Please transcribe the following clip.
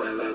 Angin